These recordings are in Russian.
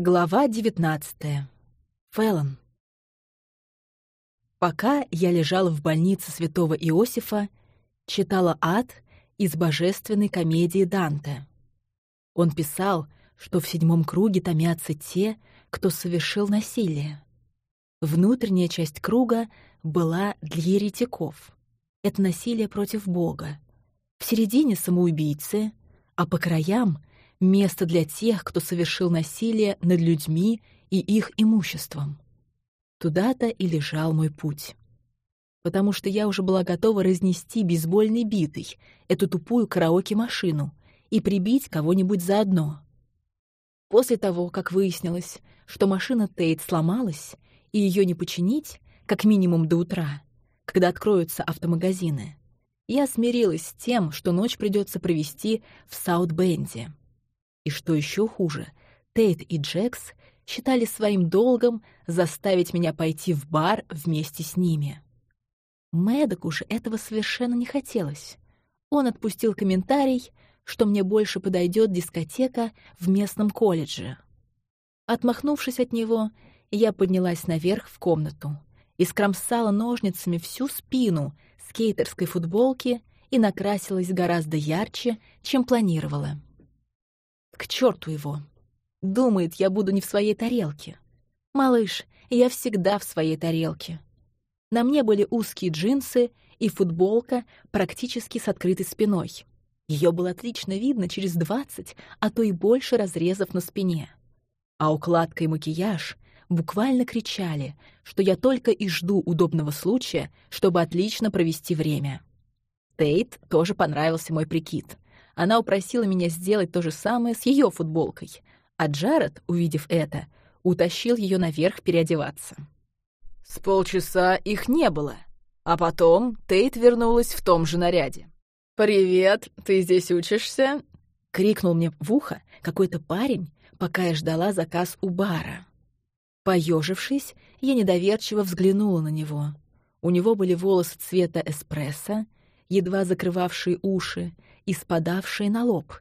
Глава 19. Фэллон. Пока я лежала в больнице святого Иосифа, читала «Ад» из божественной комедии Данте. Он писал, что в седьмом круге томятся те, кто совершил насилие. Внутренняя часть круга была для еретиков. Это насилие против Бога. В середине — самоубийцы, а по краям — место для тех, кто совершил насилие над людьми и их имуществом. Туда-то и лежал мой путь. Потому что я уже была готова разнести бейсбольной битой эту тупую караоке-машину и прибить кого-нибудь заодно. После того, как выяснилось, что машина Тейт сломалась, и ее не починить, как минимум до утра, когда откроются автомагазины, я смирилась с тем, что ночь придется провести в Саут-Бенде. И что еще хуже, Тейт и Джекс считали своим долгом заставить меня пойти в бар вместе с ними. Мэддоку же этого совершенно не хотелось. Он отпустил комментарий, что мне больше подойдет дискотека в местном колледже. Отмахнувшись от него, я поднялась наверх в комнату и скромсала ножницами всю спину скейтерской футболки и накрасилась гораздо ярче, чем планировала. К черту его! Думает, я буду не в своей тарелке. Малыш, я всегда в своей тарелке. На мне были узкие джинсы и футболка практически с открытой спиной. Ее было отлично видно через двадцать, а то и больше разрезов на спине. А укладка и макияж буквально кричали, что я только и жду удобного случая, чтобы отлично провести время. Тейт тоже понравился мой прикид. Она упросила меня сделать то же самое с ее футболкой, а Джаред, увидев это, утащил ее наверх переодеваться. С полчаса их не было, а потом Тейт вернулась в том же наряде. «Привет, ты здесь учишься?» — крикнул мне в ухо какой-то парень, пока я ждала заказ у бара. Поежившись, я недоверчиво взглянула на него. У него были волосы цвета эспрессо, едва закрывавшие уши и спадавшие на лоб,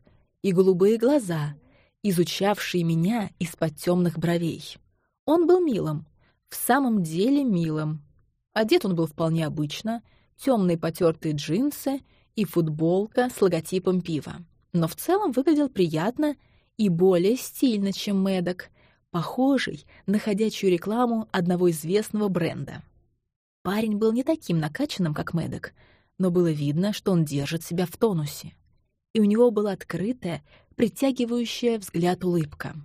и голубые глаза — изучавший меня из-под темных бровей. Он был милым, в самом деле милым. Одет он был вполне обычно, темные потертые джинсы и футболка с логотипом пива. Но в целом выглядел приятно и более стильно, чем Мэддок, похожий на ходячую рекламу одного известного бренда. Парень был не таким накачанным, как Мэддок, но было видно, что он держит себя в тонусе. И у него была открытая, притягивающая взгляд улыбка.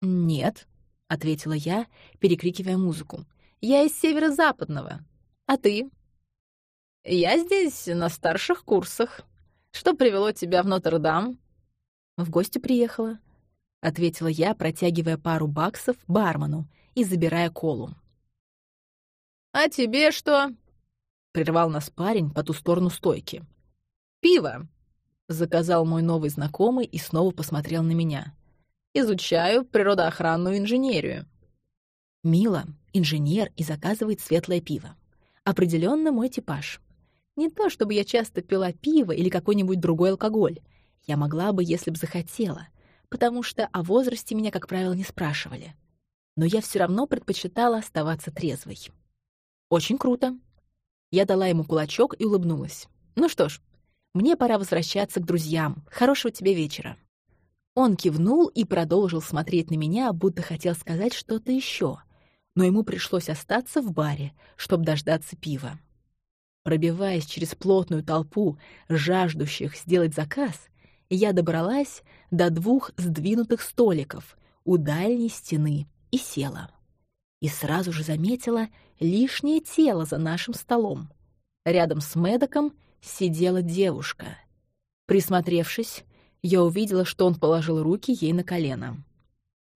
«Нет», — ответила я, перекрикивая музыку. «Я из северо-западного. А ты?» «Я здесь на старших курсах. Что привело тебя в Нотр-Дам?» «В гости приехала», — ответила я, протягивая пару баксов бармену и забирая колу. «А тебе что?» — прервал нас парень по ту сторону стойки. «Пиво. Заказал мой новый знакомый и снова посмотрел на меня. «Изучаю природоохранную инженерию». Мила, инженер и заказывает светлое пиво. Определенно мой типаж. Не то, чтобы я часто пила пиво или какой-нибудь другой алкоголь. Я могла бы, если бы захотела, потому что о возрасте меня, как правило, не спрашивали. Но я все равно предпочитала оставаться трезвой. Очень круто. Я дала ему кулачок и улыбнулась. Ну что ж, мне пора возвращаться к друзьям. Хорошего тебе вечера». Он кивнул и продолжил смотреть на меня, будто хотел сказать что-то еще, но ему пришлось остаться в баре, чтобы дождаться пива. Пробиваясь через плотную толпу жаждущих сделать заказ, я добралась до двух сдвинутых столиков у дальней стены и села. И сразу же заметила лишнее тело за нашим столом. Рядом с Мэдоком сидела девушка. Присмотревшись, я увидела, что он положил руки ей на колено.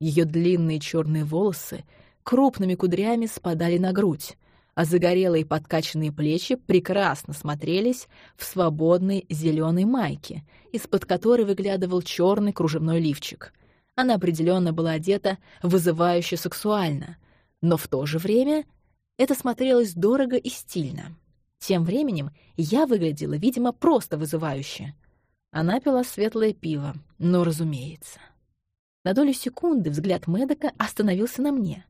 Ее длинные черные волосы крупными кудрями спадали на грудь, а загорелые подкачанные плечи прекрасно смотрелись в свободной зеленой майке, из-под которой выглядывал черный кружевной лифчик. Она определенно была одета вызывающе сексуально, но в то же время это смотрелось дорого и стильно. Тем временем я выглядела, видимо, просто вызывающе. Она пила светлое пиво, но разумеется. На долю секунды взгляд Медока остановился на мне,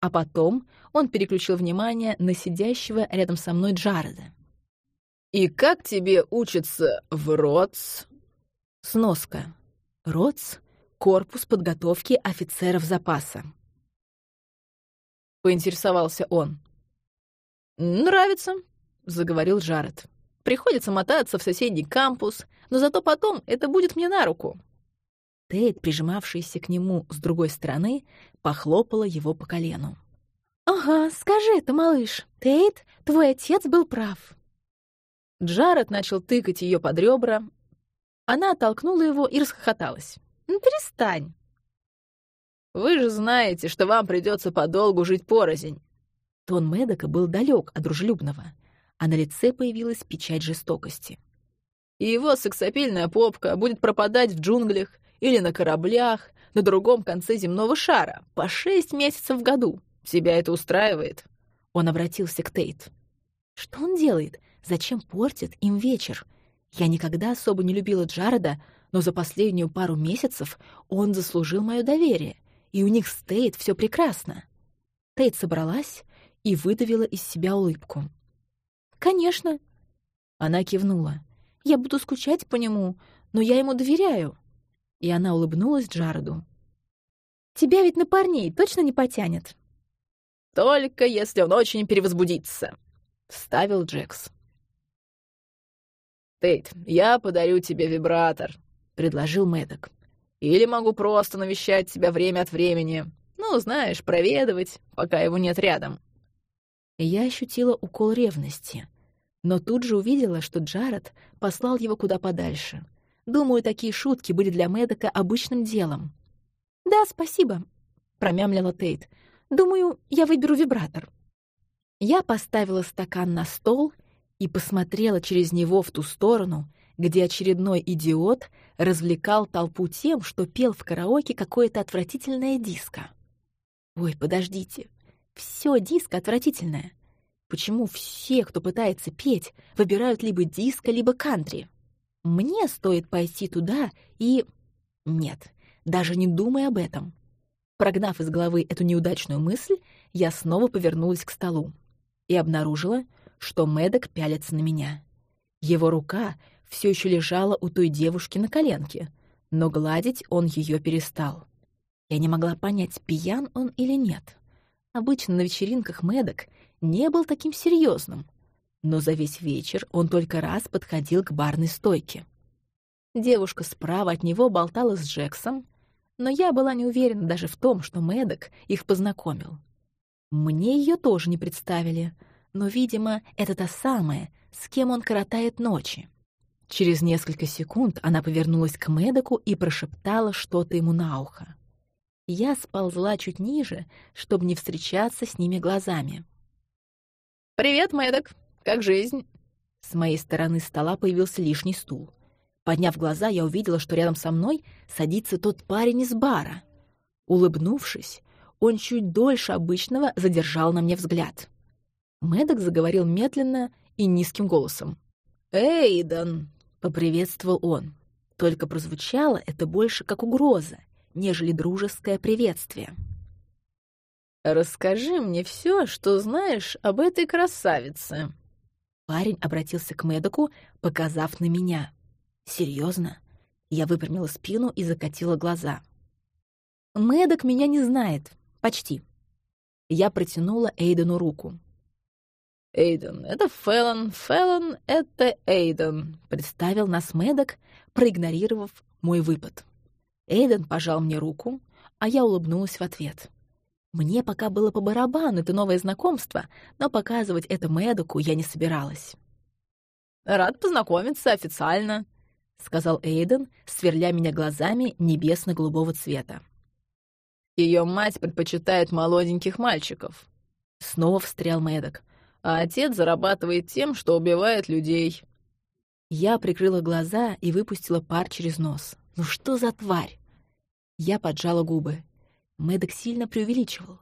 а потом он переключил внимание на сидящего рядом со мной Джареда. «И как тебе учится в РОЦ?» Сноска. РОЦ — Корпус подготовки офицеров запаса. Поинтересовался он. «Нравится», — заговорил Джаред. «Приходится мотаться в соседний кампус, но зато потом это будет мне на руку». Тейт, прижимавшийся к нему с другой стороны, похлопала его по колену. «Ага, скажи это, малыш. Тейт, твой отец был прав». Джаред начал тыкать ее под ребра. Она оттолкнула его и расхохоталась. «Ну, перестань». «Вы же знаете, что вам придется подолгу жить порознь». Тон Медока был далек от дружелюбного, а на лице появилась печать жестокости. И его сексапильная попка будет пропадать в джунглях или на кораблях на другом конце земного шара по шесть месяцев в году. Тебя это устраивает?» Он обратился к Тейт. «Что он делает? Зачем портит им вечер? Я никогда особо не любила Джареда, но за последнюю пару месяцев он заслужил мое доверие, и у них с Тейт все прекрасно». Тейт собралась и выдавила из себя улыбку. «Конечно». Она кивнула. «Я буду скучать по нему, но я ему доверяю». И она улыбнулась Джареду. «Тебя ведь на парней точно не потянет?» «Только если он очень перевозбудится», — вставил Джекс. «Тейт, я подарю тебе вибратор», — предложил Мэддок. «Или могу просто навещать тебя время от времени. Ну, знаешь, проведывать, пока его нет рядом». Я ощутила укол ревности, но тут же увидела, что Джаред послал его куда подальше. Думаю, такие шутки были для Мэддока обычным делом. «Да, спасибо», — промямлила Тейт. Думаю, я выберу вибратор». Я поставила стакан на стол и посмотрела через него в ту сторону, где очередной идиот развлекал толпу тем, что пел в караоке какое-то отвратительное диско. Ой, подождите, все диско отвратительное. Почему все, кто пытается петь, выбирают либо диско, либо кантри? Мне стоит пойти туда и... Нет, даже не думай об этом. Прогнав из головы эту неудачную мысль, я снова повернулась к столу и обнаружила, что Мэддок пялится на меня. Его рука все еще лежала у той девушки на коленке, но гладить он ее перестал. Я не могла понять, пьян он или нет. Обычно на вечеринках Мэддок не был таким серьезным, но за весь вечер он только раз подходил к барной стойке. Девушка справа от него болтала с Джексом, но я была не уверена даже в том, что Мэддок их познакомил. Мне ее тоже не представили, но, видимо, это та самая, с кем он коротает ночи. Через несколько секунд она повернулась к Мэддоку и прошептала что-то ему на ухо. Я сползла чуть ниже, чтобы не встречаться с ними глазами. «Привет, Мэддок! Как жизнь?» С моей стороны стола появился лишний стул. Подняв глаза, я увидела, что рядом со мной садится тот парень из бара. Улыбнувшись, он чуть дольше обычного задержал на мне взгляд. Мэддок заговорил медленно и низким голосом. «Эйден!» — поприветствовал он. Только прозвучало это больше как угроза, нежели дружеское приветствие. «Расскажи мне все, что знаешь об этой красавице». Парень обратился к Мэддоку, показав на меня. Серьезно? Я выпрямила спину и закатила глаза. Мэддок меня не знает. Почти. Я протянула Эйдену руку. «Эйден, это Фэллон, Фэллон — это Эйден», — представил нас Мэддок, проигнорировав мой выпад. Эйден пожал мне руку, а я улыбнулась в ответ. Мне пока было по барабану это новое знакомство, но показывать это Мэддоку я не собиралась. «Рад познакомиться официально», — сказал Эйден, сверля меня глазами небесно-голубого цвета. Ее мать предпочитает молоденьких мальчиков. Снова встрял Мэддок. А отец зарабатывает тем, что убивает людей. Я прикрыла глаза и выпустила пар через нос. Ну что за тварь? Я поджала губы. Мэддок сильно преувеличивал.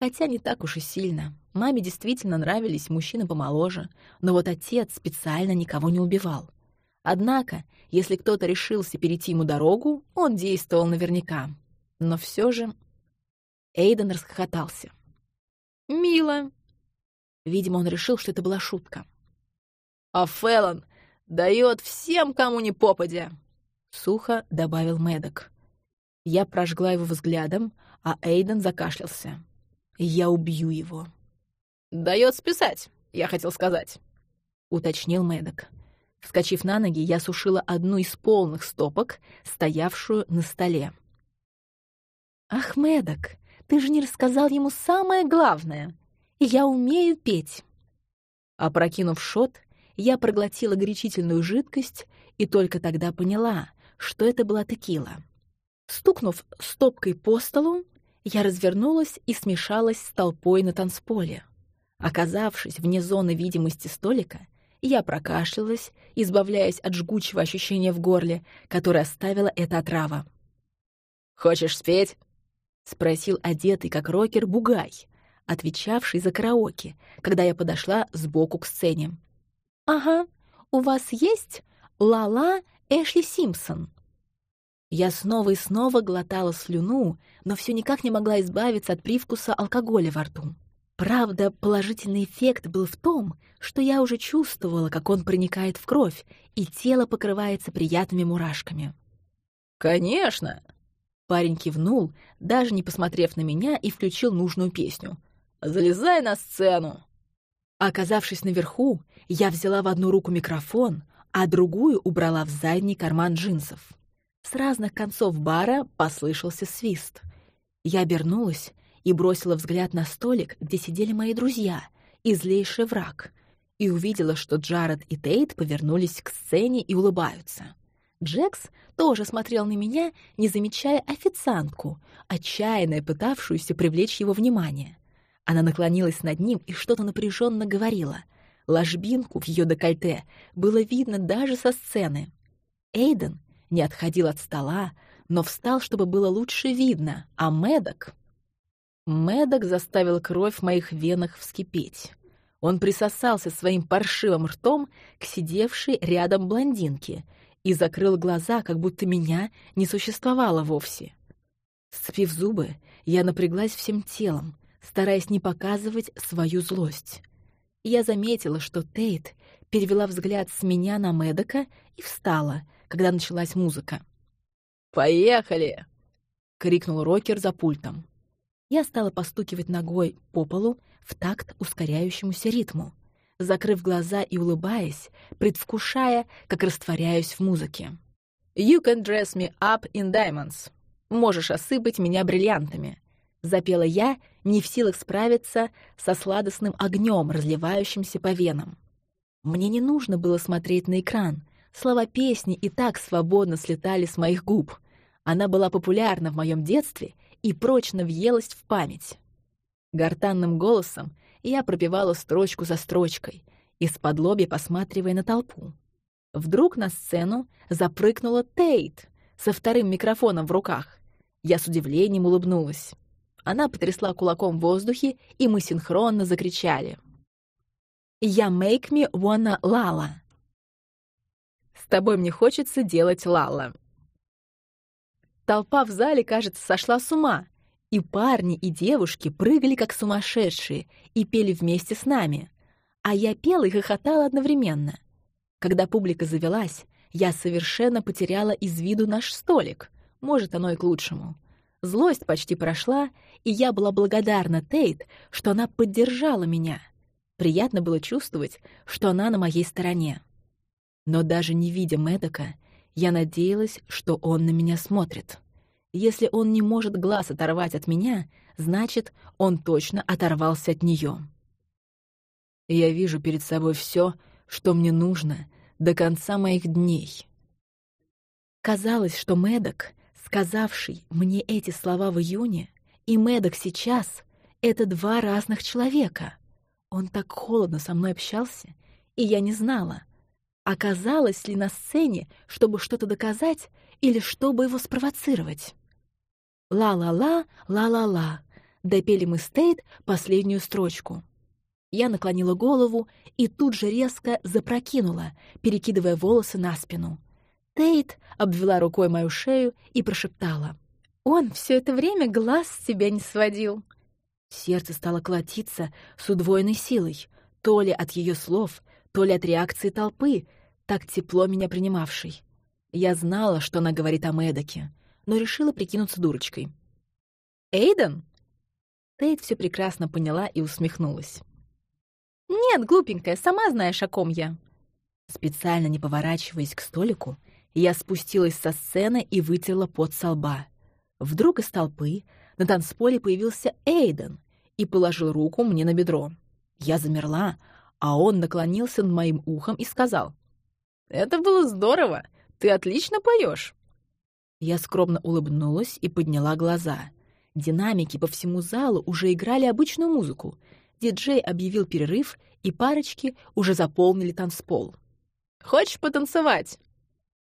Хотя не так уж и сильно. Маме действительно нравились мужчины помоложе, но вот отец специально никого не убивал. Однако, если кто-то решился перейти ему дорогу, он действовал наверняка. Но все же Эйден расхохотался. «Мило!» Видимо, он решил, что это была шутка. «А Феллон дает всем, кому не попадя!» Сухо добавил Мэддок. Я прожгла его взглядом, а Эйден закашлялся. «Я убью его!» «Дает списать, я хотел сказать», — уточнил Мэддок. Вскочив на ноги, я сушила одну из полных стопок, стоявшую на столе. «Ах, Мэддок, ты же не рассказал ему самое главное. Я умею петь». Опрокинув шот, я проглотила горячительную жидкость и только тогда поняла, что это была текила. Стукнув стопкой по столу, я развернулась и смешалась с толпой на танцполе. Оказавшись вне зоны видимости столика, я прокашлялась, избавляясь от жгучего ощущения в горле, которое оставила эта отрава. «Хочешь спеть?» — спросил одетый как рокер Бугай, отвечавший за караоке, когда я подошла сбоку к сцене. «Ага, у вас есть «Ла-ла» Эшли Симпсон?» Я снова и снова глотала слюну, но все никак не могла избавиться от привкуса алкоголя во рту. Правда, положительный эффект был в том, что я уже чувствовала, как он проникает в кровь, и тело покрывается приятными мурашками. «Конечно!» Парень кивнул, даже не посмотрев на меня, и включил нужную песню. «Залезай на сцену!» Оказавшись наверху, я взяла в одну руку микрофон, а другую убрала в задний карман джинсов. С разных концов бара послышался свист. Я обернулась и бросила взгляд на столик, где сидели мои друзья и злейший враг, и увидела, что Джаред и Тейт повернулись к сцене и улыбаются. Джекс тоже смотрел на меня, не замечая официантку, отчаянно пытавшуюся привлечь его внимание. Она наклонилась над ним и что-то напряженно говорила. Ложбинку в ее декольте было видно даже со сцены. Эйден не отходил от стола, но встал, чтобы было лучше видно, а Мэддок Мэддок заставил кровь в моих венах вскипеть. Он присосался своим паршивым ртом к сидевшей рядом блондинке и закрыл глаза, как будто меня не существовало вовсе. Сцепив зубы, я напряглась всем телом, стараясь не показывать свою злость. Я заметила, что Тейт перевела взгляд с меня на Мэддока и встала, когда началась музыка. «Поехали!» — крикнул рокер за пультом. Я стала постукивать ногой по полу в такт ускоряющемуся ритму, закрыв глаза и улыбаясь, предвкушая, как растворяюсь в музыке. «You can dress me up in diamonds. Можешь осыпать меня бриллиантами», — запела я, не в силах справиться со сладостным огнем, разливающимся по венам. Мне не нужно было смотреть на экран. Слова песни и так свободно слетали с моих губ. Она была популярна в моем детстве — и прочно въелась в память. Гортанным голосом я пропевала строчку за строчкой, из-под лоби посматривая на толпу. Вдруг на сцену запрыгнула Тейт со вторым микрофоном в руках. Я с удивлением улыбнулась. Она потрясла кулаком в воздухе, и мы синхронно закричали. «Я make me wanna лала». «С тобой мне хочется делать лала», Толпа в зале, кажется, сошла с ума. И парни, и девушки прыгали как сумасшедшие и пели вместе с нами. А я пела и хохотала одновременно. Когда публика завелась, я совершенно потеряла из виду наш столик. Может, оно и к лучшему. Злость почти прошла, и я была благодарна Тейт, что она поддержала меня. Приятно было чувствовать, что она на моей стороне. Но даже не видя Мэдока, я надеялась, что он на меня смотрит. Если он не может глаз оторвать от меня, значит, он точно оторвался от нее. Я вижу перед собой все, что мне нужно до конца моих дней. Казалось, что Мэддок, сказавший мне эти слова в июне, и Мэддок сейчас — это два разных человека. Он так холодно со мной общался, и я не знала, Оказалось ли на сцене, чтобы что-то доказать или чтобы его спровоцировать? «Ла-ла-ла, ла-ла-ла», допели мы Стейт последнюю строчку. Я наклонила голову и тут же резко запрокинула, перекидывая волосы на спину. Тейт обвела рукой мою шею и прошептала. Он все это время глаз с тебя не сводил. Сердце стало колотиться с удвоенной силой, то ли от ее слов, то ли от реакции толпы, так тепло меня принимавшей. Я знала, что она говорит о Мэдоке, но решила прикинуться дурочкой. «Эйден?» Тейт все прекрасно поняла и усмехнулась. «Нет, глупенькая, сама знаешь, о ком я». Специально не поворачиваясь к столику, я спустилась со сцены и вытерла пот со лба. Вдруг из толпы на танцполе появился Эйден и положил руку мне на бедро. Я замерла, а он наклонился над моим ухом и сказал, «Это было здорово! Ты отлично поешь!» Я скромно улыбнулась и подняла глаза. Динамики по всему залу уже играли обычную музыку. Диджей объявил перерыв, и парочки уже заполнили танцпол. «Хочешь потанцевать?» —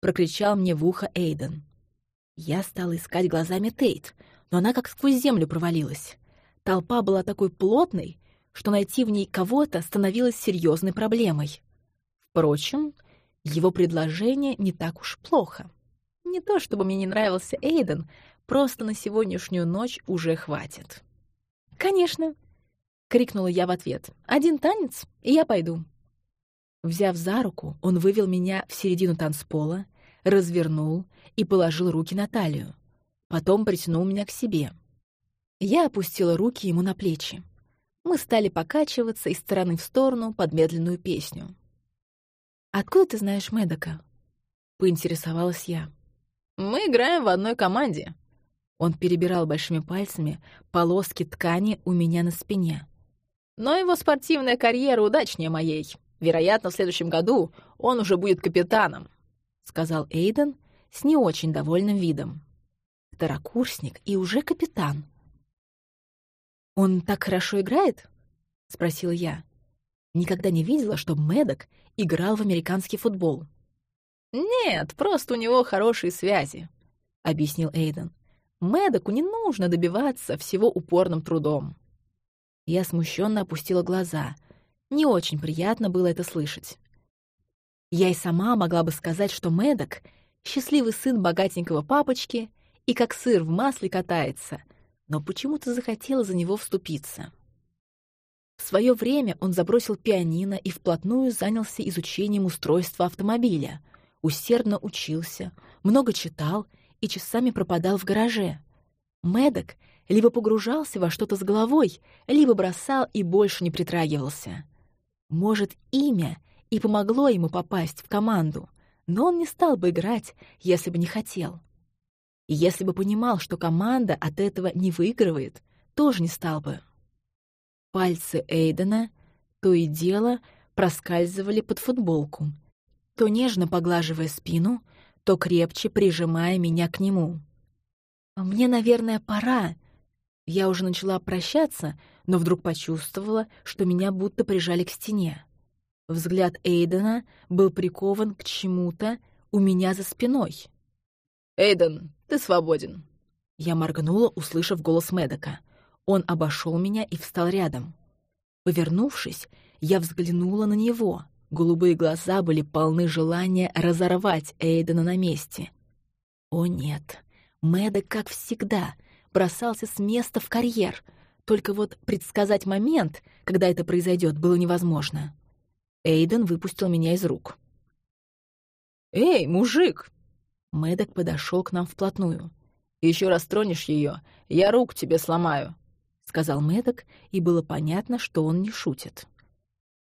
прокричал мне в ухо Эйден. Я стала искать глазами Тейт, но она как сквозь землю провалилась. Толпа была такой плотной, что найти в ней кого-то становилось серьезной проблемой. Впрочем, его предложение не так уж плохо. Не то чтобы мне не нравился Эйден, просто на сегодняшнюю ночь уже хватит. «Конечно!» — крикнула я в ответ. «Один танец, и я пойду». Взяв за руку, он вывел меня в середину танцпола, развернул и положил руки на талию. Потом притянул меня к себе. Я опустила руки ему на плечи. Мы стали покачиваться из стороны в сторону под медленную песню. «Откуда ты знаешь Мэдока?» — поинтересовалась я. «Мы играем в одной команде». Он перебирал большими пальцами полоски ткани у меня на спине. «Но его спортивная карьера удачнее моей. Вероятно, в следующем году он уже будет капитаном», — сказал Эйден с не очень довольным видом. «Второкурсник и уже капитан». «Он так хорошо играет?» — спросила я. Никогда не видела, чтобы Мэддок играл в американский футбол. «Нет, просто у него хорошие связи», — объяснил Эйден. «Мэддоку не нужно добиваться всего упорным трудом». Я смущенно опустила глаза. Не очень приятно было это слышать. Я и сама могла бы сказать, что Мэддок — счастливый сын богатенького папочки и как сыр в масле катается, но почему-то захотела за него вступиться. В свое время он забросил пианино и вплотную занялся изучением устройства автомобиля, усердно учился, много читал и часами пропадал в гараже. Мэддок либо погружался во что-то с головой, либо бросал и больше не притрагивался. Может, имя и помогло ему попасть в команду, но он не стал бы играть, если бы не хотел. И если бы понимал, что команда от этого не выигрывает, тоже не стал бы. Пальцы Эйдена то и дело проскальзывали под футболку, то нежно поглаживая спину, то крепче прижимая меня к нему. «Мне, наверное, пора». Я уже начала прощаться, но вдруг почувствовала, что меня будто прижали к стене. Взгляд Эйдена был прикован к чему-то у меня за спиной. «Эйден, ты свободен!» Я моргнула, услышав голос Медока — он обошел меня и встал рядом. Повернувшись, я взглянула на него. Голубые глаза были полны желания разорвать Эйдена на месте. О нет, Мэддок, как всегда, бросался с места в карьер. Только вот предсказать момент, когда это произойдет, было невозможно. Эйден выпустил меня из рук. «Эй, мужик!» Мэддок подошел к нам вплотную. Еще раз тронешь ее, я рук тебе сломаю. — сказал Мэддок, и было понятно, что он не шутит.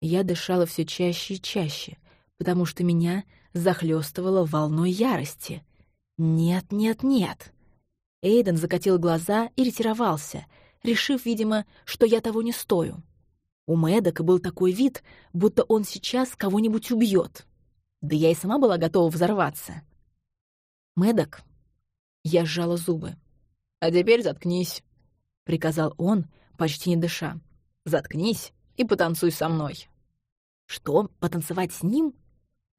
Я дышала все чаще и чаще, потому что меня захлестывало волной ярости. «Нет, нет, нет!» Эйден закатил глаза и ретировался, решив, видимо, что я того не стою. У Мэддока был такой вид, будто он сейчас кого-нибудь убьет. Да я и сама была готова взорваться. «Мэддок...» Я сжала зубы. «А теперь заткнись», приказал он, почти не дыша. «Заткнись и потанцуй со мной». «Что, потанцевать с ним?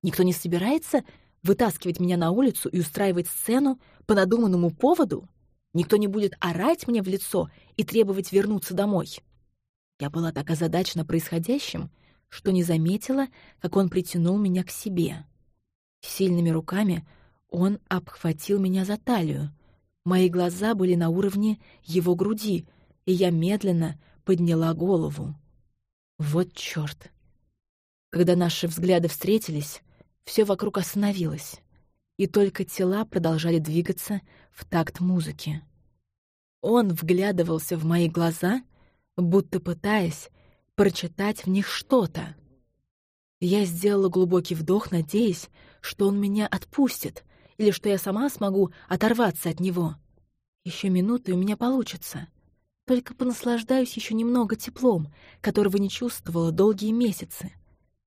Никто не собирается вытаскивать меня на улицу и устраивать сцену по надуманному поводу? Никто не будет орать мне в лицо и требовать вернуться домой?» Я была так озадачена происходящим, что не заметила, как он притянул меня к себе. Сильными руками он обхватил меня за талию, Мои глаза были на уровне его груди, и я медленно подняла голову. Вот чёрт. Когда наши взгляды встретились, всё вокруг остановилось, и только тела продолжали двигаться в такт музыки. Он вглядывался в мои глаза, будто пытаясь прочитать в них что-то. Я сделала глубокий вдох, надеясь, что он меня отпустит или что я сама смогу оторваться от него. Еще минуты у меня получится. Только понаслаждаюсь еще немного теплом, которого не чувствовала долгие месяцы.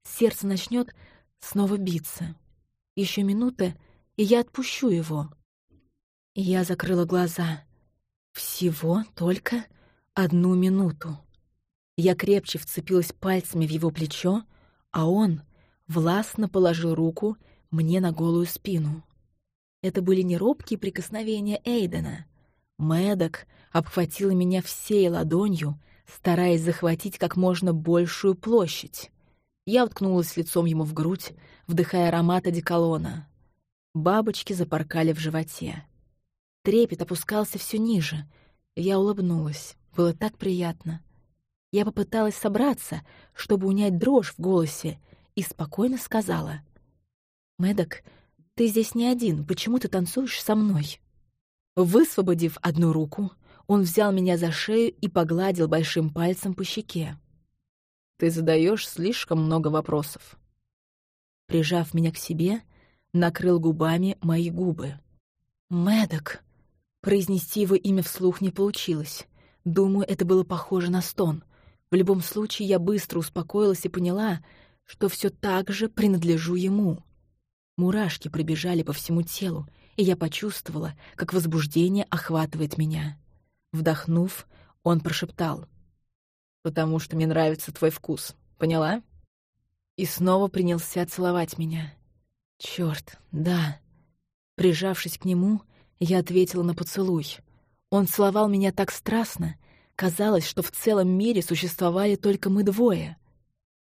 Сердце начнет снова биться. Еще минута, и я отпущу его. Я закрыла глаза. Всего только одну минуту. Я крепче вцепилась пальцами в его плечо, а он властно положил руку мне на голую спину. Это были не робкие прикосновения Эйдена. Мэддок обхватила меня всей ладонью, стараясь захватить как можно большую площадь. Я уткнулась лицом ему в грудь, вдыхая аромат одеколона. Бабочки запоркали в животе. Трепет опускался все ниже. Я улыбнулась. Было так приятно. Я попыталась собраться, чтобы унять дрожь в голосе, и спокойно сказала. «Мэддок, ты здесь не один, почему ты танцуешь со мной?» Высвободив одну руку, он взял меня за шею и погладил большим пальцем по щеке. «Ты задаешь слишком много вопросов». Прижав меня к себе, накрыл губами мои губы. «Мэддок!» Произнести его имя вслух не получилось. Думаю, это было похоже на стон. В любом случае, я быстро успокоилась и поняла, что все так же принадлежу ему. Мурашки пробежали по всему телу, и я почувствовала, как возбуждение охватывает меня. Вдохнув, он прошептал. «Потому что мне нравится твой вкус. Поняла?» И снова принялся целовать меня. Черт, да. Прижавшись к нему, я ответила на поцелуй. Он целовал меня так страстно, Казалось, что в целом мире существовали только мы двое.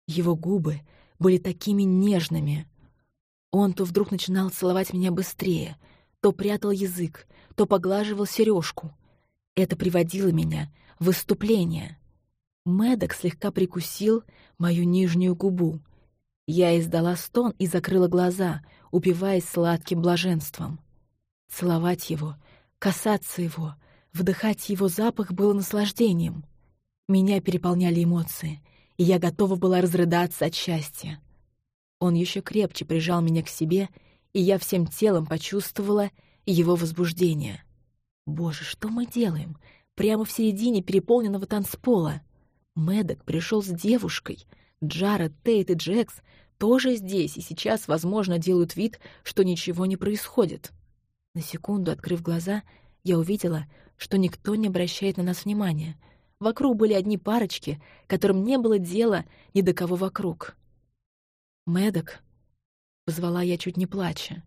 Его губы были такими нежными. Он то вдруг начинал целовать меня быстрее, то прятал язык, то поглаживал сережку. Это приводило меня в выступление. Мэддок слегка прикусил мою нижнюю губу. Я издала стон и закрыла глаза, упиваясь сладким блаженством. Целовать его, касаться его, Вдыхать его запах было наслаждением. Меня переполняли эмоции, и я готова была разрыдаться от счастья. Он еще крепче прижал меня к себе, и я всем телом почувствовала его возбуждение. Боже, что мы делаем? Прямо в середине переполненного танцпола. Мэддок пришел с девушкой. Джаред, Тейт и Джекс тоже здесь, и сейчас, возможно, делают вид, что ничего не происходит. На секунду, открыв глаза, я увидела, что никто не обращает на нас внимания. Вокруг были одни парочки, которым не было дела ни до кого вокруг. «Мэддок», — позвала я чуть не плача.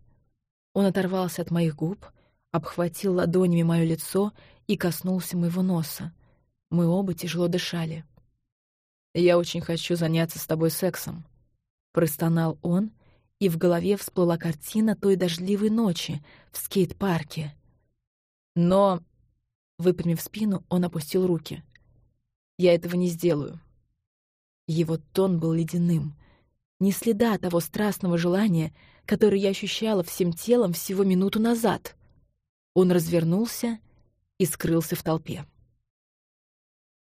Он оторвался от моих губ, обхватил ладонями мое лицо и коснулся моего носа. Мы оба тяжело дышали. «Я очень хочу заняться с тобой сексом», — простонал он, и в голове всплыла картина той дождливой ночи в скейт-парке. «Но Выпрямив спину, он опустил руки. «Я этого не сделаю». Его тон был ледяным. Ни следа того страстного желания, которое я ощущала всем телом всего минуту назад. Он развернулся и скрылся в толпе.